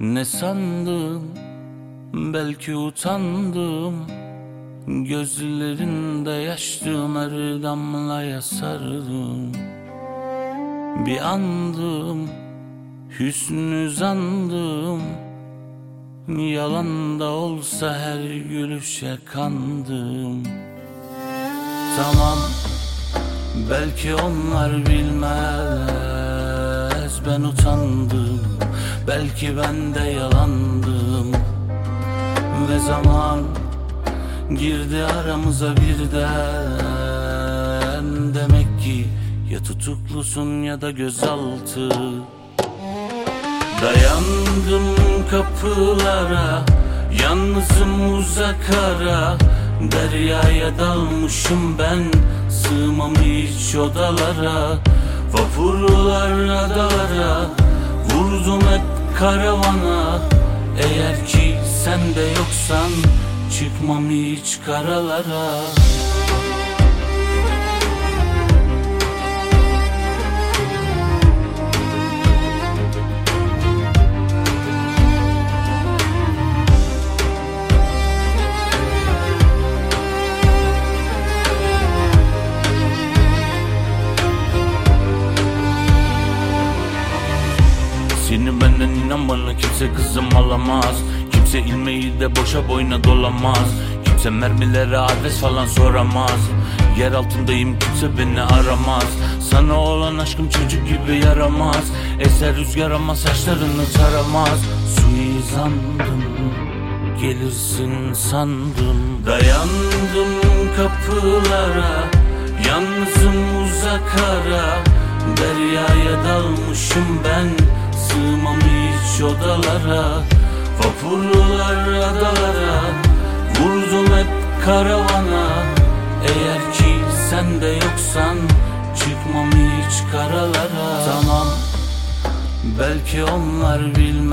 Ne sandım belki utandım. Gözlerinde yaştım her damlaya sardım Bir andım hüsnü zandım. Yalan da olsa her gülüşe kandım. Tamam belki onlar bilmez. Ben utandım belki ben de yalandım. Ve zaman girdi aramıza birden. Demek ki ya tutuklusun ya da gözaltı. Dayandım kapılara Yalnızım uzak ara. Deryaya dalmışım ben Sığmam hiç odalara. Vapurlar adalara Vurdum hep karavana. Eğer ki sen de yoksan Çıkmam hiç karalara inan bana kimse kızım alamaz. Kimse ilmeği de boşa boyuna dolamaz. Kimse mermilere adres falan soramaz. Yer altındayım kimse beni aramaz. Sana olan aşkım çocuk gibi yaramaz. Eser rüzgar ama saçlarını taramaz. Suizandım gelirsin sandım. Dayandım kapılara Yalnızım uzak ara Deryaya dalmışım ben odalara Vapurlar adalara Vurdum hep karavana. Eğer ki sen de yoksan Çıkmam hiç karalara. Tamam Belki onlar bilmez.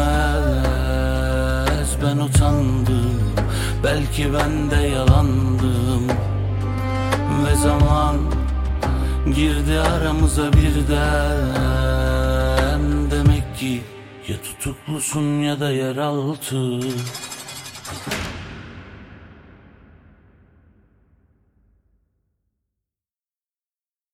Ben utandım Belki ben de yalandım. Ve zaman Girdi aramıza birden. Demek ki Ya tutuklusun ya da yeraltı